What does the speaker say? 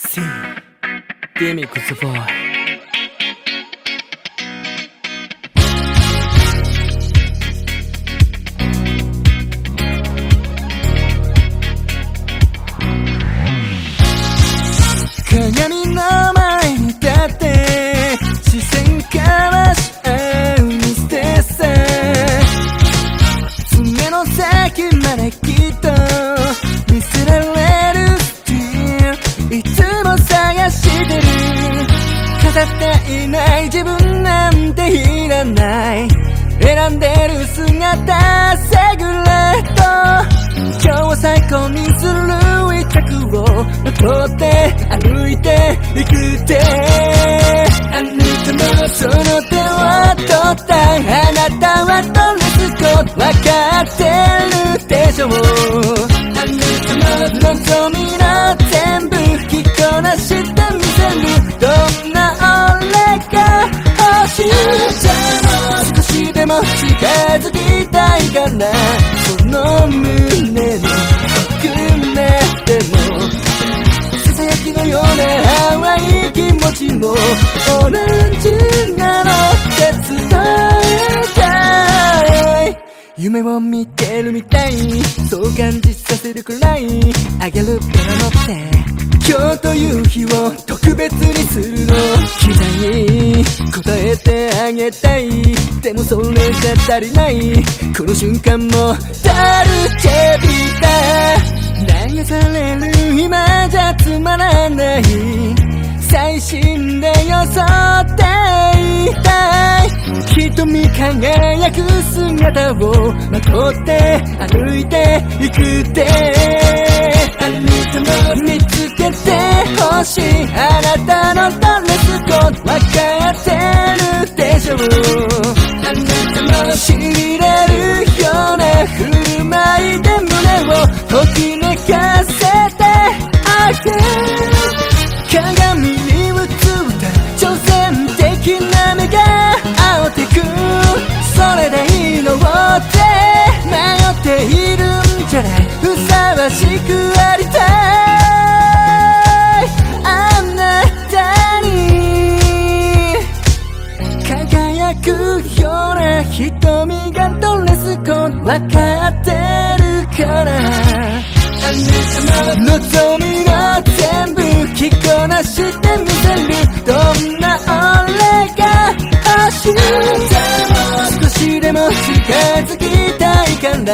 See, give me crucify. 鏡の前に立って視線からし合うミステさ爪の先までっていない。自分なんていらない。選んでる姿セグレット。今日は最高にする一着をまとって歩いていくって。あなたのその手は取ったあなたはどれすことわかってるでしょ？うあなたの望みの全部近づきたいかな。その胸の奥めでもささやきのような淡い気持ちも同じなの手伝えたい。夢を見てるみたい。そう感じさせるくらい。あげるペラのって。今日という日を特別にするの期待答えてあげたいでもそれじゃ足りないこの瞬間もダルチェビタ流される今じゃつまらない最新で装っていたい瞳輝く姿をまとって歩いていくってあなたも見つけあなたもしれるような振る舞いで胸をときめかせてあげる。鏡に映った挑戦的な目が青ってく。それでいいのって迷っているんじゃない。ふさわしくような瞳がドレスコードわかってるから。望みの全部着こなしてみせる。どんな俺が欲しいでも少しでも近づきたいから。